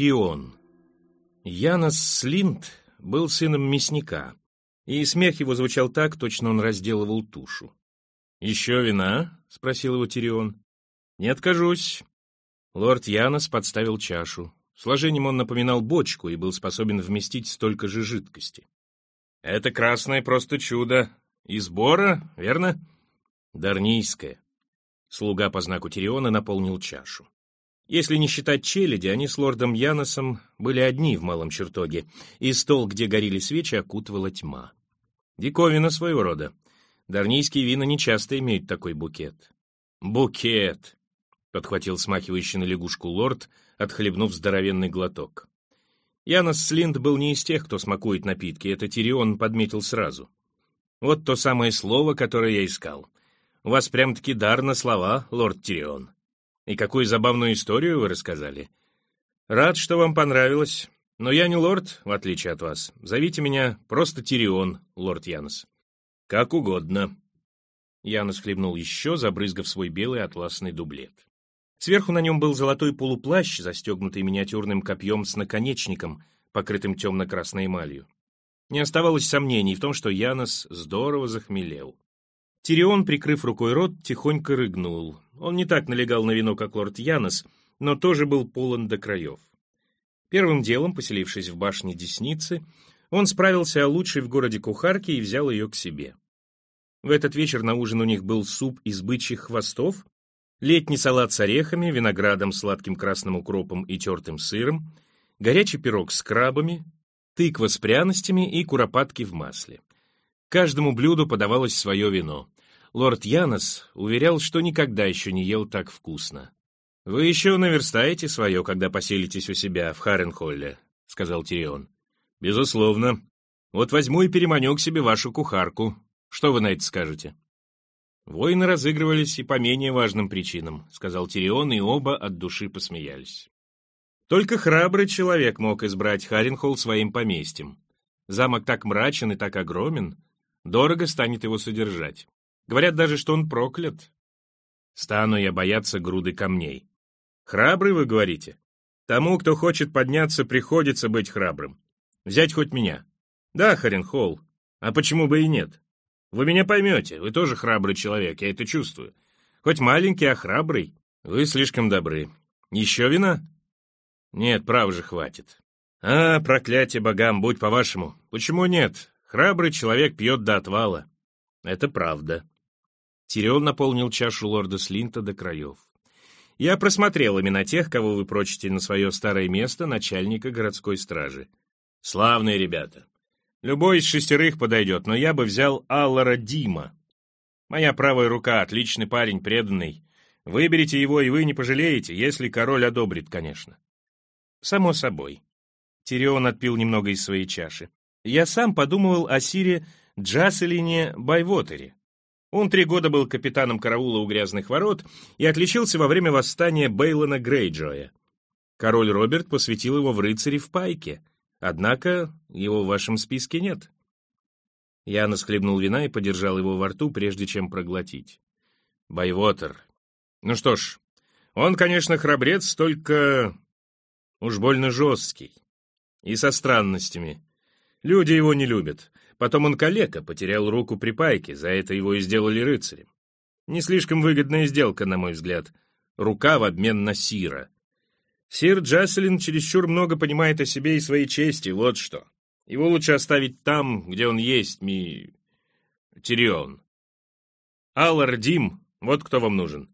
Тирион. Янос Слинт был сыном мясника, и смех его звучал так, точно он разделывал тушу. «Еще вина?» — спросил его Тирион. «Не откажусь». Лорд Янос подставил чашу. Сложением он напоминал бочку и был способен вместить столько же жидкости. «Это красное просто чудо. Из бора, верно?» «Дарнийское». Слуга по знаку Тириона наполнил чашу. Если не считать челяди, они с лордом Яносом были одни в малом чертоге, и стол, где горели свечи, окутывала тьма. Диковина своего рода. Дарнийские вина нечасто имеют такой букет. «Букет!» — подхватил смахивающий на лягушку лорд, отхлебнув здоровенный глоток. Янос Слинд был не из тех, кто смакует напитки, это Тирион подметил сразу. Вот то самое слово, которое я искал. У вас прям-таки дар на слова, лорд Тирион. И какую забавную историю вы рассказали. Рад, что вам понравилось. Но я не лорд, в отличие от вас. Зовите меня просто Тирион, лорд Янос. Как угодно. Янос хлебнул еще, забрызгав свой белый атласный дублет. Сверху на нем был золотой полуплащ, застегнутый миниатюрным копьем с наконечником, покрытым темно-красной эмалью. Не оставалось сомнений в том, что Янос здорово захмелел. Тирион, прикрыв рукой рот, тихонько рыгнул. Он не так налегал на вино, как лорд Янос, но тоже был полон до краев. Первым делом, поселившись в башне Десницы, он справился о лучшей в городе кухарке и взял ее к себе. В этот вечер на ужин у них был суп из бычьих хвостов, летний салат с орехами, виноградом, сладким красным укропом и тертым сыром, горячий пирог с крабами, тыква с пряностями и куропатки в масле. Каждому блюду подавалось свое вино. Лорд Янос уверял, что никогда еще не ел так вкусно. «Вы еще наверстаете свое, когда поселитесь у себя в Харенхолле», — сказал Тирион. «Безусловно. Вот возьму и переманю к себе вашу кухарку. Что вы на это скажете?» Воины разыгрывались и по менее важным причинам, — сказал Тирион, и оба от души посмеялись. Только храбрый человек мог избрать Харенхолл своим поместьем. Замок так мрачен и так огромен, Дорого станет его содержать. Говорят даже, что он проклят. Стану я бояться груды камней. Храбрый, вы говорите? Тому, кто хочет подняться, приходится быть храбрым. Взять хоть меня. Да, Харенхолл, а почему бы и нет? Вы меня поймете, вы тоже храбрый человек, я это чувствую. Хоть маленький, а храбрый. Вы слишком добры. Еще вина? Нет, право же, хватит. А, проклятие богам, будь по-вашему. Почему нет? Храбрый человек пьет до отвала. Это правда. Тирион наполнил чашу лорда Слинта до краев. Я просмотрел имена тех, кого вы прочите на свое старое место начальника городской стражи. Славные ребята. Любой из шестерых подойдет, но я бы взял Аллара Дима. Моя правая рука, отличный парень, преданный. Выберите его, и вы не пожалеете, если король одобрит, конечно. Само собой. Тирион отпил немного из своей чаши. Я сам подумывал о Сире Джаселине Байвотере. Он три года был капитаном караула у Грязных ворот и отличился во время восстания Бейлона Грейджоя. Король Роберт посвятил его в рыцари в пайке, однако его в вашем списке нет. Я насхлебнул вина и подержал его во рту, прежде чем проглотить. Байвотер. Ну что ж, он, конечно, храбрец, только уж больно жесткий и со странностями. Люди его не любят. Потом он калека, потерял руку при пайке, за это его и сделали рыцарем. Не слишком выгодная сделка, на мой взгляд. Рука в обмен на сира. Сир Джаселин чересчур много понимает о себе и своей чести, вот что. Его лучше оставить там, где он есть, ми... Тирион. Аллар Дим, вот кто вам нужен.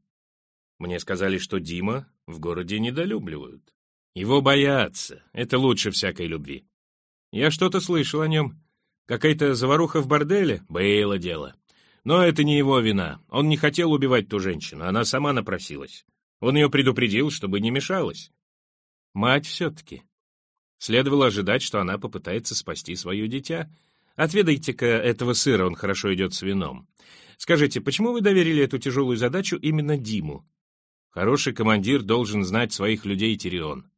Мне сказали, что Дима в городе недолюбливают. Его боятся, это лучше всякой любви. Я что-то слышал о нем. Какая-то заваруха в борделе? Было дело. Но это не его вина. Он не хотел убивать ту женщину, она сама напросилась. Он ее предупредил, чтобы не мешалась. Мать все-таки. Следовало ожидать, что она попытается спасти свое дитя. Отведайте-ка этого сыра, он хорошо идет с вином. Скажите, почему вы доверили эту тяжелую задачу именно Диму? Хороший командир должен знать своих людей, Тирион.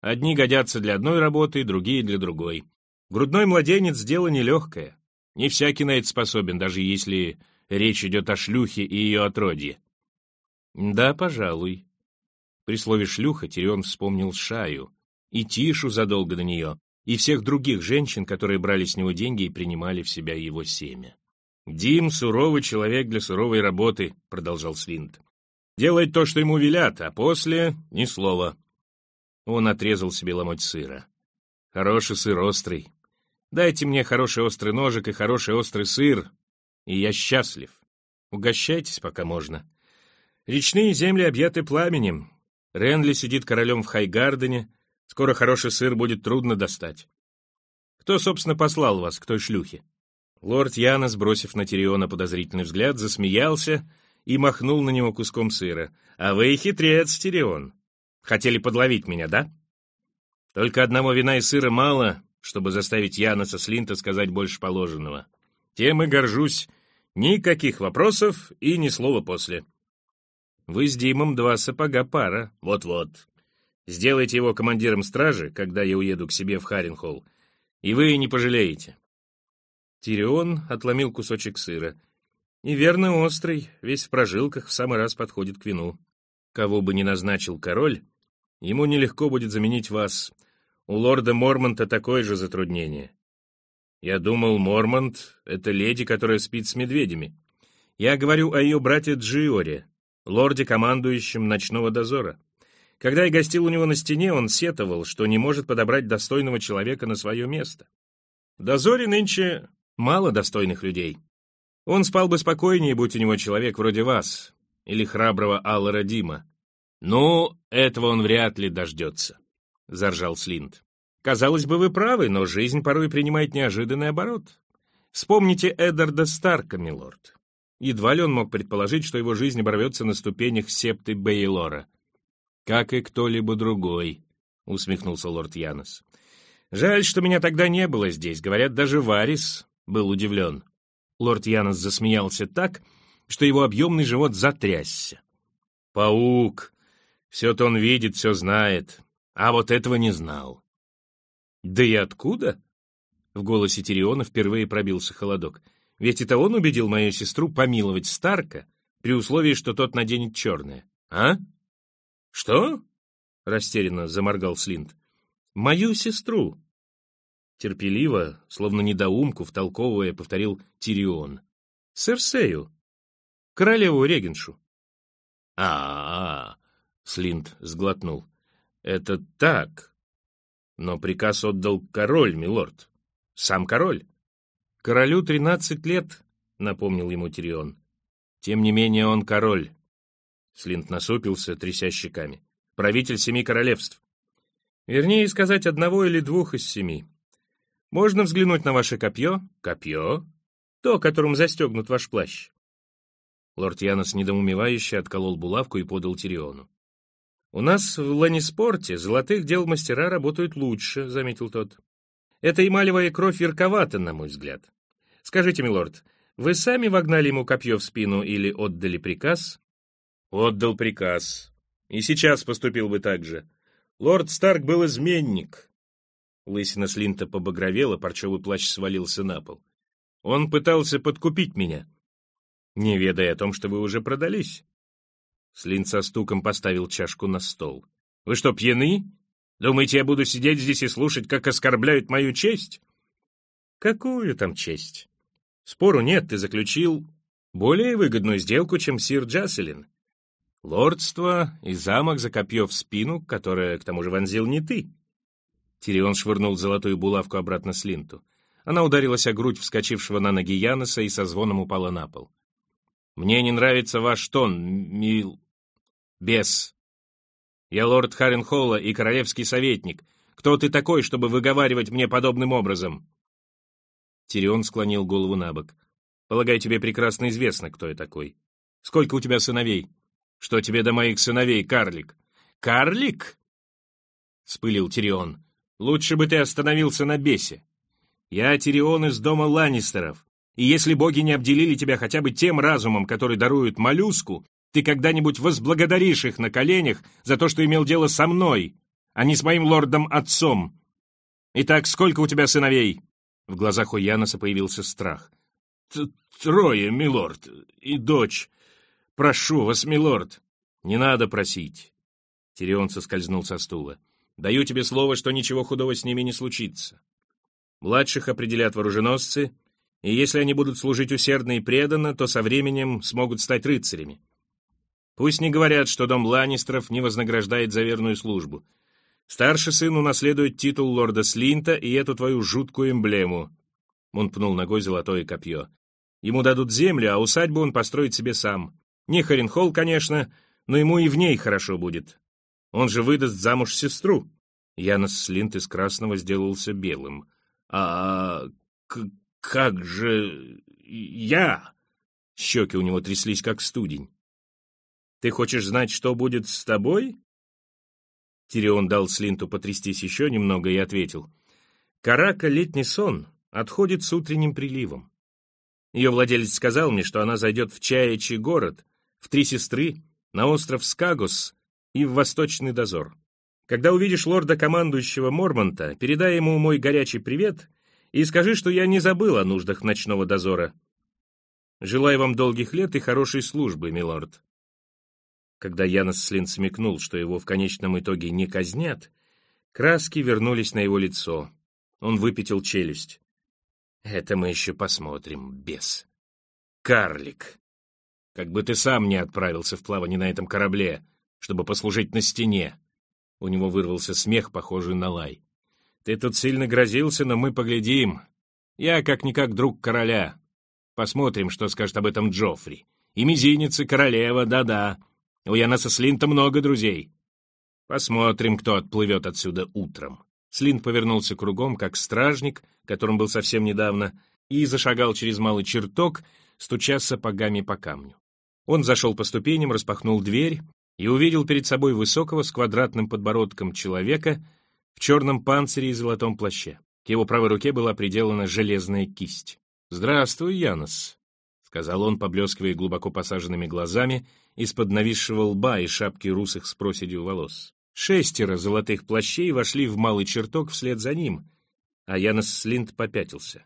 Одни годятся для одной работы, другие для другой. Грудной младенец — дело нелегкое. Не всякий на это способен, даже если речь идет о шлюхе и ее отродье. Да, пожалуй. При слове «шлюха» Тирион вспомнил Шаю, и Тишу задолго до нее, и всех других женщин, которые брали с него деньги и принимали в себя его семя. «Дим — суровый человек для суровой работы», — продолжал Свинт. «Делает то, что ему велят, а после — ни слова». Он отрезал себе ломоть сыра. «Хороший сыр острый. Дайте мне хороший острый ножик и хороший острый сыр, и я счастлив. Угощайтесь, пока можно. Речные земли объяты пламенем. Ренли сидит королем в Хайгардене. Скоро хороший сыр будет трудно достать. Кто, собственно, послал вас к той шлюхе?» Лорд Яна, сбросив на Тириона подозрительный взгляд, засмеялся и махнул на него куском сыра. «А вы хитрец, Тирион. Хотели подловить меня, да? Только одного вина и сыра мало, чтобы заставить Яна со Слинта сказать больше положенного. Тем и горжусь. Никаких вопросов и ни слова после. Вы с Димом два сапога пара. Вот-вот. Сделайте его командиром стражи, когда я уеду к себе в Харенхолл, и вы не пожалеете. Тирион отломил кусочек сыра. И верно острый, весь в прожилках, в самый раз подходит к вину. Кого бы ни назначил король, ему нелегко будет заменить вас. У лорда Мормонта такое же затруднение. Я думал, Мормонт — это леди, которая спит с медведями. Я говорю о ее брате Джиоре, лорде-командующем ночного дозора. Когда я гостил у него на стене, он сетовал, что не может подобрать достойного человека на свое место. В дозоре нынче Мало достойных людей. Он спал бы спокойнее, будь у него человек вроде вас или храброго Аллара Дима. «Ну, этого он вряд ли дождется», — заржал Слинт. «Казалось бы, вы правы, но жизнь порой принимает неожиданный оборот. Вспомните Эдарда Старка, милорд. Едва ли он мог предположить, что его жизнь оборвется на ступенях септы Бейлора. «Как и кто-либо другой», — усмехнулся лорд Янос. «Жаль, что меня тогда не было здесь. Говорят, даже Варис был удивлен. Лорд Янос засмеялся так, что его объемный живот затрясся. «Паук! Все-то он видит, все знает, а вот этого не знал». «Да и откуда?» В голосе Тириона впервые пробился холодок. «Ведь это он убедил мою сестру помиловать Старка, при условии, что тот наденет черное. А? Что?» Растерянно заморгал Слинт. «Мою сестру», Терпеливо, словно недоумку, втолковывая, повторил Тирион. «Серсею, королеву регеншу». «А-а-а!» — Слинт сглотнул. «Это так. Но приказ отдал король, милорд. Сам король». «Королю тринадцать лет», — напомнил ему Тирион. «Тем не менее он король». Слинт насупился, тряся щеками. «Правитель семи королевств. Вернее сказать, одного или двух из семи. Можно взглянуть на ваше копье? Копье? То, которым застегнут ваш плащ. Лорд Янос недоумевающе отколол булавку и подал Тириону. «У нас в Ланиспорте золотых дел мастера работают лучше», — заметил тот. «Эта эмалевая кровь ярковата, на мой взгляд. Скажите, милорд, вы сами вогнали ему копье в спину или отдали приказ?» «Отдал приказ. И сейчас поступил бы так же. Лорд Старк был изменник, Лысина Слинта побагровела, парчевый плащ свалился на пол. «Он пытался подкупить меня, не ведая о том, что вы уже продались». Слинт со стуком поставил чашку на стол. «Вы что, пьяны? Думаете, я буду сидеть здесь и слушать, как оскорбляют мою честь?» «Какую там честь? Спору нет, ты заключил более выгодную сделку, чем сир Джаселин. Лордство и замок за копье в спину, которое, к тому же, вонзил не ты. Тирион швырнул золотую булавку обратно с линту. Она ударилась о грудь вскочившего на ноги Яноса и со звоном упала на пол. «Мне не нравится ваш тон, мил... бес. Я лорд Харенхолла и королевский советник. Кто ты такой, чтобы выговаривать мне подобным образом?» Тирион склонил голову на бок. «Полагаю, тебе прекрасно известно, кто я такой. Сколько у тебя сыновей? Что тебе до моих сыновей, карлик?» «Карлик?» — спылил Тирион. Лучше бы ты остановился на бесе. Я Тирион из дома Ланнистеров, и если боги не обделили тебя хотя бы тем разумом, который дарует моллюску, ты когда-нибудь возблагодаришь их на коленях за то, что имел дело со мной, а не с моим лордом-отцом. Итак, сколько у тебя сыновей?» В глазах у Яноса появился страх. «Трое, милорд, и дочь. Прошу вас, милорд». «Не надо просить». Тирион соскользнул со стула. Даю тебе слово, что ничего худого с ними не случится. Младших определят вооруженосцы, и если они будут служить усердно и преданно, то со временем смогут стать рыцарями. Пусть не говорят, что дом Ланнистеров не вознаграждает за верную службу. Старший сын унаследует титул лорда Слинта и эту твою жуткую эмблему. Он пнул ногой золотое копье. Ему дадут землю, а усадьбу он построит себе сам. Не Харенхолл, конечно, но ему и в ней хорошо будет. Он же выдаст замуж сестру. Янос Слинт из красного сделался белым. «А как же я?» Щеки у него тряслись, как студень. «Ты хочешь знать, что будет с тобой?» Тирион дал Слинту потрястись еще немного и ответил. «Карака — летний сон, отходит с утренним приливом. Ее владелец сказал мне, что она зайдет в Чаячий город, в Три Сестры, на остров Скагус и в Восточный дозор. Когда увидишь лорда-командующего Мормонта, передай ему мой горячий привет и скажи, что я не забыл о нуждах ночного дозора. Желаю вам долгих лет и хорошей службы, милорд. Когда Янос Слин смекнул, что его в конечном итоге не казнят, краски вернулись на его лицо. Он выпятил челюсть. «Это мы еще посмотрим, бес. Карлик. Как бы ты сам не отправился в плавание на этом корабле, чтобы послужить на стене». У него вырвался смех, похожий на лай. «Ты тут сильно грозился, но мы поглядим. Я как-никак друг короля. Посмотрим, что скажет об этом Джоффри. И мизинец, и королева, да-да. У Янаса Слинта много друзей. Посмотрим, кто отплывет отсюда утром. Слинт повернулся кругом, как стражник, которым был совсем недавно, и зашагал через малый чертог, стуча сапогами по камню. Он зашел по ступеням, распахнул дверь и увидел перед собой высокого с квадратным подбородком человека в черном панцире и золотом плаще. К его правой руке была приделана железная кисть. «Здравствуй, Янос», — сказал он, поблескивая глубоко посаженными глазами из-под нависшего лба и шапки русых с проседью волос. Шестеро золотых плащей вошли в малый чертог вслед за ним, а Янос Слинд попятился.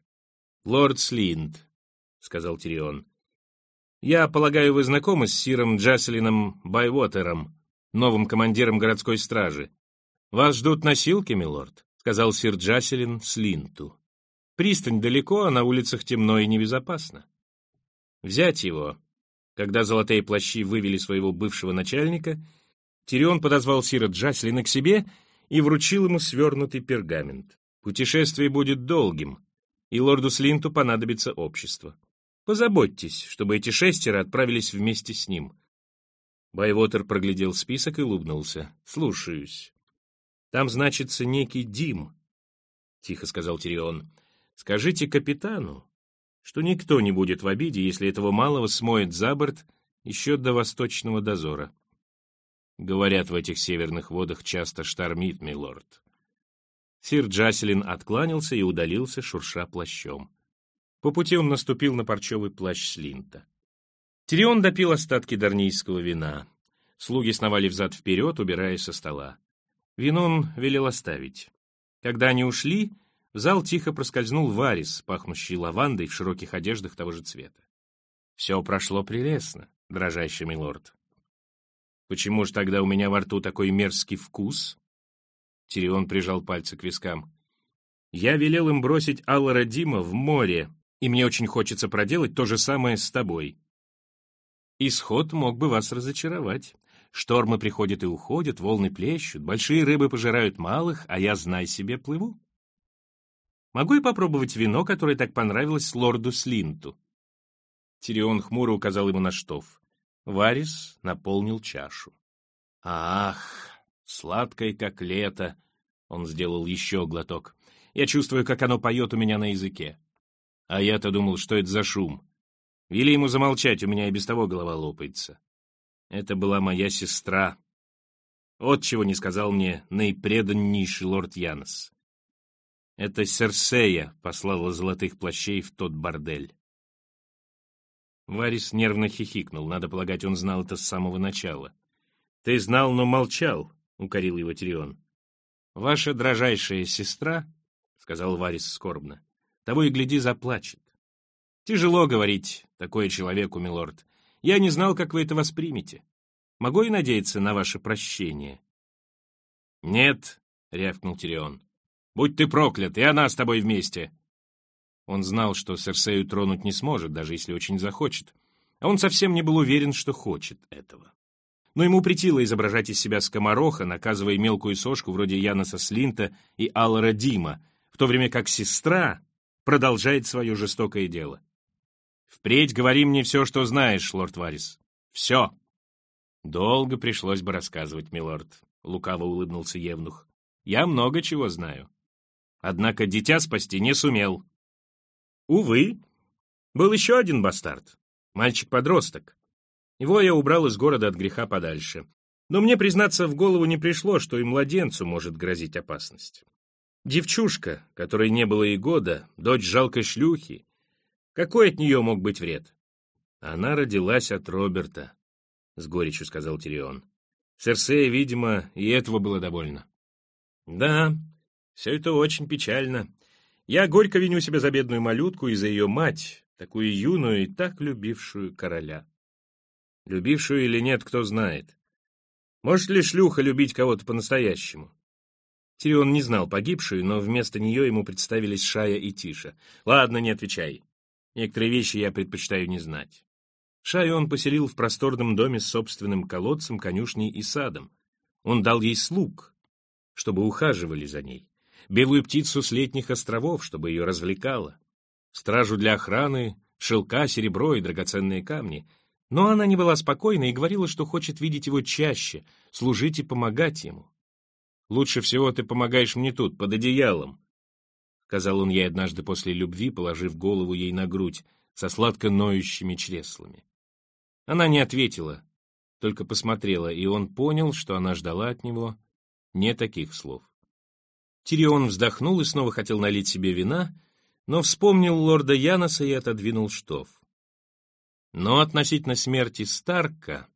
«Лорд Слинд», — сказал Тирион, — «я полагаю, вы знакомы с сиром Джаселином Байвотером, новым командиром городской стражи. Вас ждут носилки, милорд», — сказал сир Джаселин Слинту. «Пристань далеко, а на улицах темно и небезопасно. Взять его, когда золотые плащи вывели своего бывшего начальника, Тирион подозвал Сира Джаслина к себе и вручил ему свернутый пергамент. Путешествие будет долгим, и лорду Слинту понадобится общество. Позаботьтесь, чтобы эти шестеро отправились вместе с ним. Байвотер проглядел список и улыбнулся. «Слушаюсь. Там значится некий Дим», — тихо сказал Тирион. «Скажите капитану, что никто не будет в обиде, если этого малого смоет за борт еще до восточного дозора. Говорят, в этих северных водах часто штормит, милорд. Сир Джаселин откланялся и удалился, шурша плащом. По пути он наступил на парчевый плащ Слинта. Тирион допил остатки дарнийского вина. Слуги сновали взад-вперед, убирая со стола. Вино он велел оставить. Когда они ушли, в зал тихо проскользнул Варис, пахнущий лавандой в широких одеждах того же цвета. Все прошло прелестно, дрожащий милорд. Почему же тогда у меня во рту такой мерзкий вкус? Тирион прижал пальцы к вискам. Я велел им бросить Аллара Дима в море, и мне очень хочется проделать то же самое с тобой. Исход мог бы вас разочаровать. Штормы приходят и уходят, волны плещут, большие рыбы пожирают малых, а я, знай себе, плыву. Могу я попробовать вино, которое так понравилось лорду Слинту?» Тирион хмуро указал ему на штоф. Варис наполнил чашу. «Ах, сладкое, как лето!» Он сделал еще глоток. «Я чувствую, как оно поет у меня на языке. А я-то думал, что это за шум. Вели ему замолчать, у меня и без того голова лопается. Это была моя сестра. Вот чего не сказал мне наипреданнейший лорд Янос. Это Серсея послала золотых плащей в тот бордель. Варис нервно хихикнул. Надо полагать, он знал это с самого начала. «Ты знал, но молчал», — укорил его Тирион. «Ваша дрожайшая сестра», — сказал Варис скорбно, — «того и гляди заплачет. Тяжело говорить такое человеку, милорд. Я не знал, как вы это воспримете. Могу и надеяться на ваше прощение?» «Нет», — рявкнул Тирион. «Будь ты проклят, и она с тобой вместе!» Он знал, что Серсею тронуть не сможет, даже если очень захочет. А он совсем не был уверен, что хочет этого. Но ему притило изображать из себя скомороха, наказывая мелкую сошку вроде Яноса Слинта и Аллара Дима, в то время как сестра продолжает свое жестокое дело. «Впредь говори мне все, что знаешь, лорд Варис. Все!» «Долго пришлось бы рассказывать, милорд», — лукаво улыбнулся Евнух. «Я много чего знаю. Однако дитя спасти не сумел». «Увы, был еще один бастард, мальчик-подросток. Его я убрал из города от греха подальше. Но мне, признаться, в голову не пришло, что и младенцу может грозить опасность. Девчушка, которой не было и года, дочь жалкой шлюхи. Какой от нее мог быть вред? Она родилась от Роберта, — с горечью сказал Тирион. Серсея, видимо, и этого было довольно. Да, все это очень печально. Я горько виню себя за бедную малютку и за ее мать, такую юную и так любившую короля. Любившую или нет, кто знает. Может ли шлюха любить кого-то по-настоящему? Тирион не знал погибшую, но вместо нее ему представились Шая и Тиша. «Ладно, не отвечай. Некоторые вещи я предпочитаю не знать». Шаю он поселил в просторном доме с собственным колодцем, конюшней и садом. Он дал ей слуг, чтобы ухаживали за ней, белую птицу с летних островов, чтобы ее развлекала, стражу для охраны, шелка, серебро и драгоценные камни. Но она не была спокойна и говорила, что хочет видеть его чаще, служить и помогать ему. Лучше всего ты помогаешь мне тут, под одеялом», — сказал он ей однажды после любви, положив голову ей на грудь со сладко ноющими чреслами. Она не ответила, только посмотрела, и он понял, что она ждала от него не таких слов. Тирион вздохнул и снова хотел налить себе вина, но вспомнил лорда Яноса и отодвинул штоф. Но относительно смерти Старка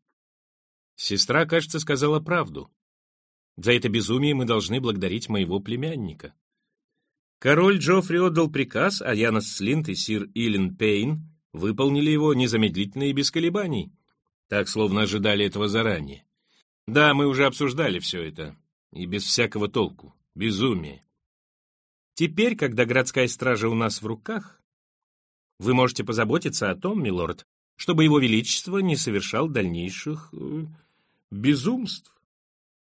сестра, кажется, сказала правду. За это безумие мы должны благодарить моего племянника. Король Джоффри отдал приказ, а Янос Слинт и сир Илен Пейн выполнили его незамедлительно и без колебаний, так словно ожидали этого заранее. Да, мы уже обсуждали все это, и без всякого толку, безумие. Теперь, когда городская стража у нас в руках, вы можете позаботиться о том, милорд, чтобы его величество не совершал дальнейших э, безумств.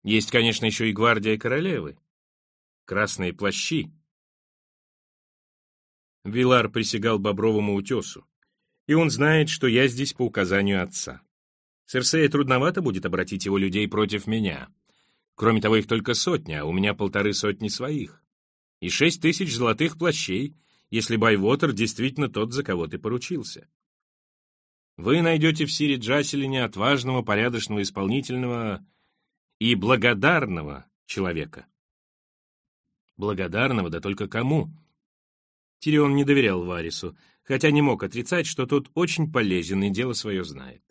Есть, конечно, еще и гвардия королевы. Красные плащи. Вилар присягал Бобровому утесу, и он знает, что я здесь по указанию отца. Серсея трудновато будет обратить его людей против меня. Кроме того, их только сотня, а у меня полторы сотни своих. И шесть тысяч золотых плащей, если Байвотер действительно тот, за кого ты поручился. Вы найдете в Сире Джаселине отважного, порядочного, исполнительного и благодарного человека. Благодарного, да только кому? Тирион не доверял Варису, хотя не мог отрицать, что тот очень полезен и дело свое знает.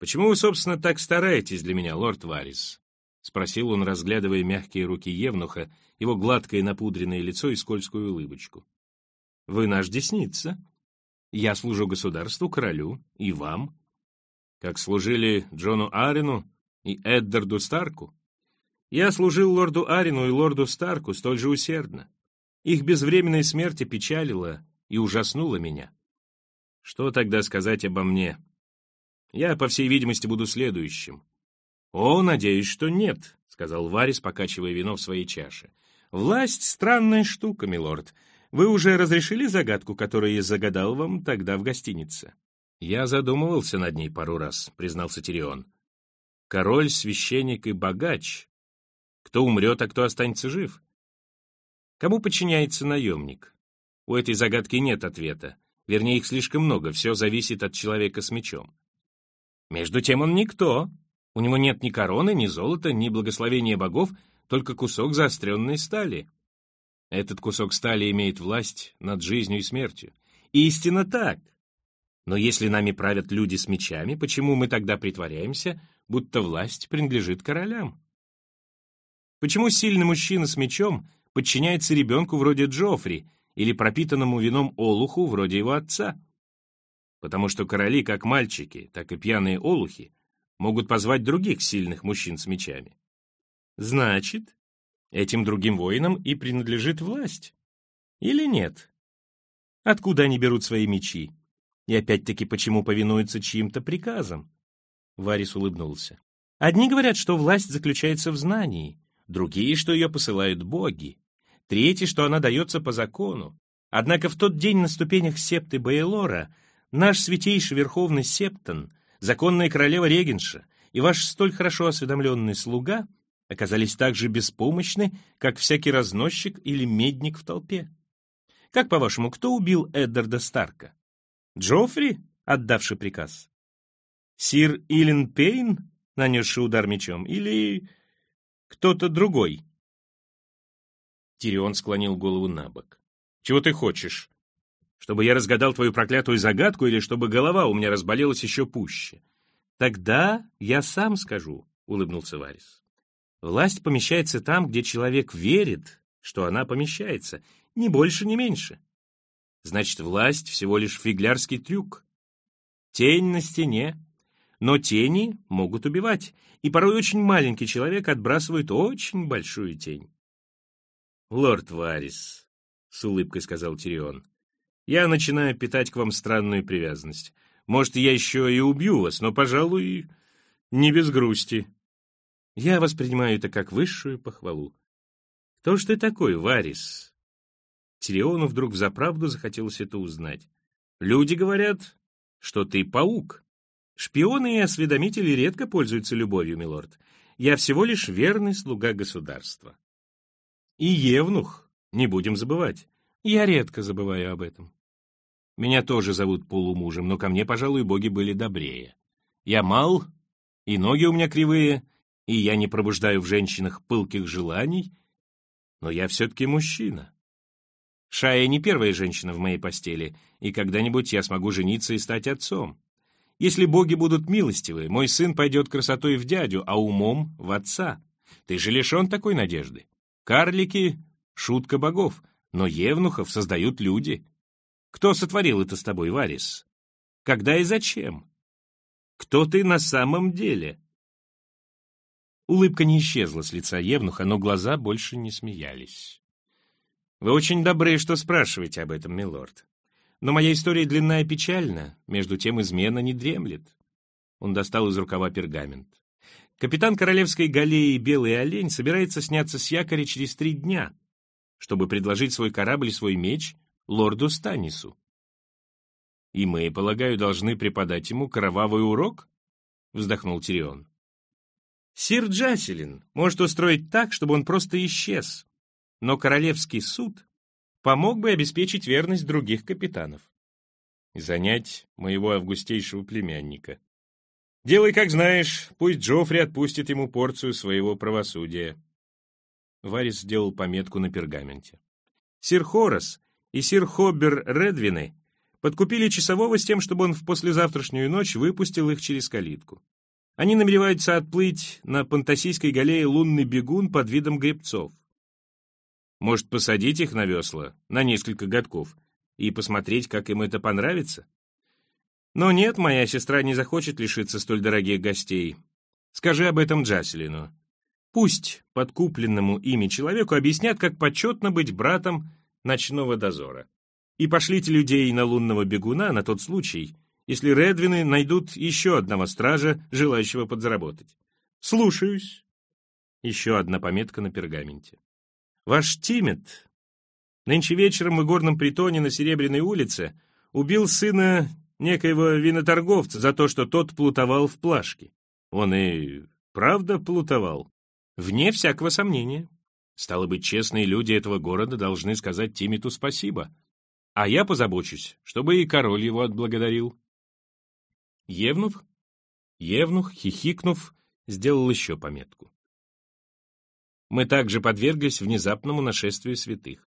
«Почему вы, собственно, так стараетесь для меня, лорд Варис?» — спросил он, разглядывая мягкие руки Евнуха, его гладкое напудренное лицо и скользкую улыбочку. «Вы наш десница. Я служу государству, королю и вам. Как служили Джону Арену и Эддарду Старку. Я служил лорду Арину и лорду Старку столь же усердно. Их безвременная смерть опечалила и ужаснула меня. Что тогда сказать обо мне? Я, по всей видимости, буду следующим. «О, надеюсь, что нет», — сказал Варис, покачивая вино в своей чаше. «Власть — странная штука, милорд. Вы уже разрешили загадку, которую я загадал вам тогда в гостинице?» «Я задумывался над ней пару раз», — признался Тирион король, священник и богач. Кто умрет, а кто останется жив? Кому подчиняется наемник? У этой загадки нет ответа. Вернее, их слишком много, все зависит от человека с мечом. Между тем он никто. У него нет ни короны, ни золота, ни благословения богов, только кусок заостренной стали. Этот кусок стали имеет власть над жизнью и смертью. Истинно так. Но если нами правят люди с мечами, почему мы тогда притворяемся, будто власть принадлежит королям. Почему сильный мужчина с мечом подчиняется ребенку вроде Джоффри или пропитанному вином олуху вроде его отца? Потому что короли, как мальчики, так и пьяные олухи, могут позвать других сильных мужчин с мечами. Значит, Этим другим воинам и принадлежит власть. Или нет? Откуда они берут свои мечи? И опять-таки, почему повинуются чьим-то приказам? Варис улыбнулся. Одни говорят, что власть заключается в знании, другие, что ее посылают боги, третьи, что она дается по закону. Однако в тот день на ступенях септы Баэлора наш святейший верховный септон, законная королева Регенша и ваш столь хорошо осведомленный слуга оказались так же беспомощны, как всякий разносчик или медник в толпе. Как, по-вашему, кто убил Эддарда Старка? Джоффри, отдавший приказ? Сир Илен Пейн, нанесший удар мечом, или кто-то другой?» Тирион склонил голову на бок. «Чего ты хочешь? Чтобы я разгадал твою проклятую загадку или чтобы голова у меня разболелась еще пуще?» «Тогда я сам скажу», — улыбнулся Варис. «Власть помещается там, где человек верит, что она помещается, ни больше, ни меньше. Значит, власть всего лишь фиглярский трюк. Тень на стене. Но тени могут убивать, и порой очень маленький человек отбрасывает очень большую тень. «Лорд Варис», — с улыбкой сказал Тирион, — «я начинаю питать к вам странную привязанность. Может, я еще и убью вас, но, пожалуй, не без грусти. Я воспринимаю это как высшую похвалу. Кто ж ты такой, Варис?» Тириону вдруг взаправду захотелось это узнать. «Люди говорят, что ты паук. Шпионы и осведомители редко пользуются любовью, милорд. Я всего лишь верный слуга государства». «И Евнух, не будем забывать. Я редко забываю об этом. Меня тоже зовут полумужем, но ко мне, пожалуй, боги были добрее. Я мал, и ноги у меня кривые, и я не пробуждаю в женщинах пылких желаний, но я все-таки мужчина. Шая не первая женщина в моей постели, и когда-нибудь я смогу жениться и стать отцом. Если боги будут милостивы, мой сын пойдет красотой в дядю, а умом — в отца. Ты же лишен такой надежды. Карлики — шутка богов, но евнухов создают люди. Кто сотворил это с тобой, Варис? Когда и зачем? Кто ты на самом деле?» Улыбка не исчезла с лица Евнуха, но глаза больше не смеялись. Вы очень добры, что спрашиваете об этом, милорд. Но моя история длинная и печальна, между тем измена не дремлет. Он достал из рукава пергамент. Капитан королевской галеи «Белый олень» собирается сняться с якоря через три дня, чтобы предложить свой корабль и свой меч лорду Станису. «И мы, полагаю, должны преподать ему кровавый урок?» — вздохнул Тирион. «Сир Джаселин может устроить так, чтобы он просто исчез, но Королевский суд помог бы обеспечить верность других капитанов и занять моего августейшего племянника. Делай, как знаешь, пусть Джоффри отпустит ему порцию своего правосудия. Варис сделал пометку на пергаменте. Сир Хорас и сир Хоббер Редвины подкупили часового с тем, чтобы он в послезавтрашнюю ночь выпустил их через калитку. Они намереваются отплыть на Пантасийской галее лунный бегун под видом гребцов. Может, посадить их на весла на несколько годков и посмотреть, как им это понравится? Но нет, моя сестра не захочет лишиться столь дорогих гостей. Скажи об этом Джаселину. Пусть подкупленному ими человеку объяснят, как почетно быть братом ночного дозора. И пошлите людей на лунного бегуна на тот случай, если Редвины найдут еще одного стража, желающего подзаработать. Слушаюсь. Еще одна пометка на пергаменте. Ваш Тимет нынче вечером в игорном притоне на Серебряной улице убил сына некоего виноторговца за то, что тот плутовал в плашке. Он и правда плутовал? Вне всякого сомнения. Стало быть, честные люди этого города должны сказать Тимиту спасибо. А я позабочусь, чтобы и король его отблагодарил. Евнух? Евнух, хихикнув, сделал еще пометку мы также подверглись внезапному нашествию святых.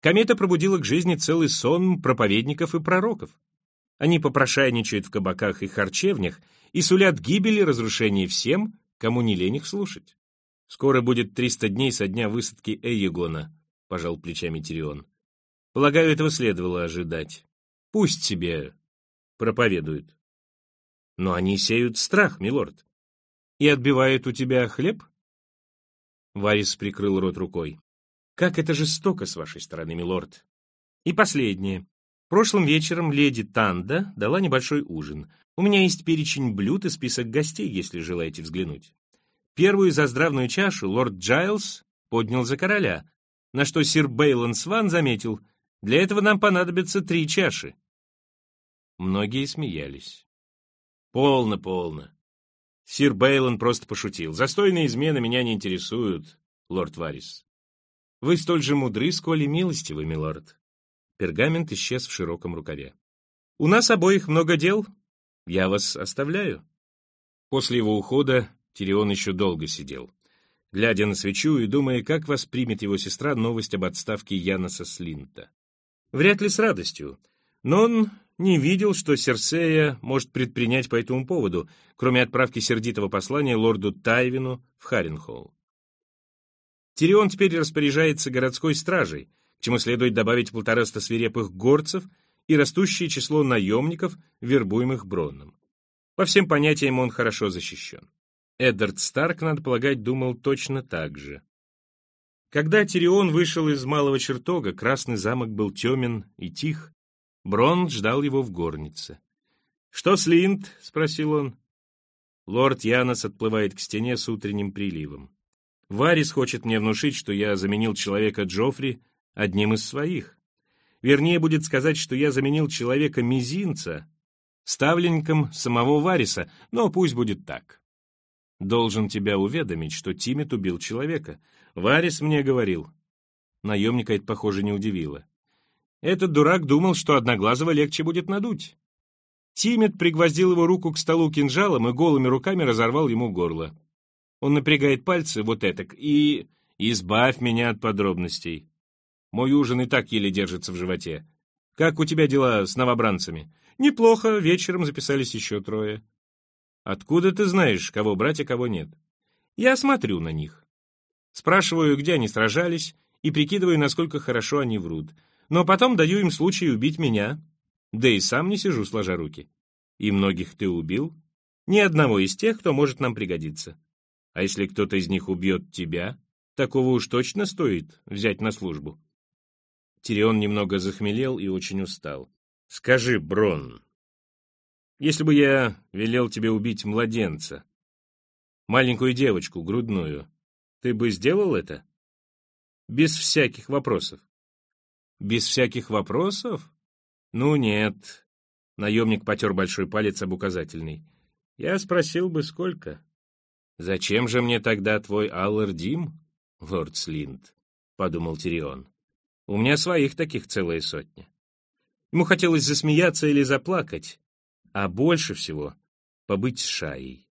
Комета пробудила к жизни целый сон проповедников и пророков. Они попрошайничают в кабаках и харчевнях и сулят гибели и разрушение всем, кому не лень их слушать. Скоро будет триста дней со дня высадки Эйегона, — пожал плечами Тирион. Полагаю, этого следовало ожидать. Пусть себе проповедуют. Но они сеют страх, милорд. И отбивают у тебя хлеб? Варис прикрыл рот рукой. Как это жестоко с вашей стороны, милорд. И последнее. Прошлым вечером леди Танда дала небольшой ужин. У меня есть перечень блюд и список гостей, если желаете взглянуть. Первую за здравную чашу лорд Джайлз поднял за короля, на что сир Бейлон Сван заметил, для этого нам понадобится три чаши. Многие смеялись. Полно, полно. Сир Бейлон просто пошутил. Застойные измены меня не интересуют, лорд Варис. Вы столь же мудры, сколь и милостивы, милорд. Пергамент исчез в широком рукаве. У нас обоих много дел. Я вас оставляю. После его ухода Тирион еще долго сидел глядя на свечу и думая, как воспримет его сестра новость об отставке Яноса Слинта. Вряд ли с радостью, но он не видел, что Серсея может предпринять по этому поводу, кроме отправки сердитого послания лорду Тайвину в Харенхолл. Тирион теперь распоряжается городской стражей, чему следует добавить полтораста свирепых горцев и растущее число наемников, вербуемых Бронном. По всем понятиям он хорошо защищен. Эддард Старк, надо полагать, думал точно так же. Когда Тирион вышел из малого чертога, Красный замок был темен и тих. Брон ждал его в горнице. «Что с Линд?» — спросил он. Лорд Янос отплывает к стене с утренним приливом. Варис хочет мне внушить, что я заменил человека Джоффри одним из своих. Вернее, будет сказать, что я заменил человека Мизинца ставленником самого Вариса, но пусть будет так. Должен тебя уведомить, что Тимит убил человека. Варис мне говорил. Наемника это, похоже, не удивило. Этот дурак думал, что Одноглазого легче будет надуть. Тимит пригвоздил его руку к столу кинжалом и голыми руками разорвал ему горло. Он напрягает пальцы вот этак и... Избавь меня от подробностей. Мой ужин и так еле держится в животе. Как у тебя дела с новобранцами? Неплохо, вечером записались еще трое. Откуда ты знаешь, кого брать, а кого нет? Я смотрю на них. Спрашиваю, где они сражались, и прикидываю, насколько хорошо они врут. Но потом даю им случай убить меня. Да и сам не сижу, сложа руки. И многих ты убил? Ни одного из тех, кто может нам пригодиться. А если кто-то из них убьет тебя, такого уж точно стоит взять на службу. Тирион немного захмелел и очень устал. «Скажи, Брон, если бы я велел тебе убить младенца, маленькую девочку, грудную, ты бы сделал это? Без всяких вопросов. Без всяких вопросов? Ну нет. Наемник потер большой палец об указательный. Я спросил бы, сколько. Зачем же мне тогда твой Аллардим, лорд Слинд? Подумал Тирион. У меня своих таких целая сотня. Ему хотелось засмеяться или заплакать, а больше всего побыть с Шаей.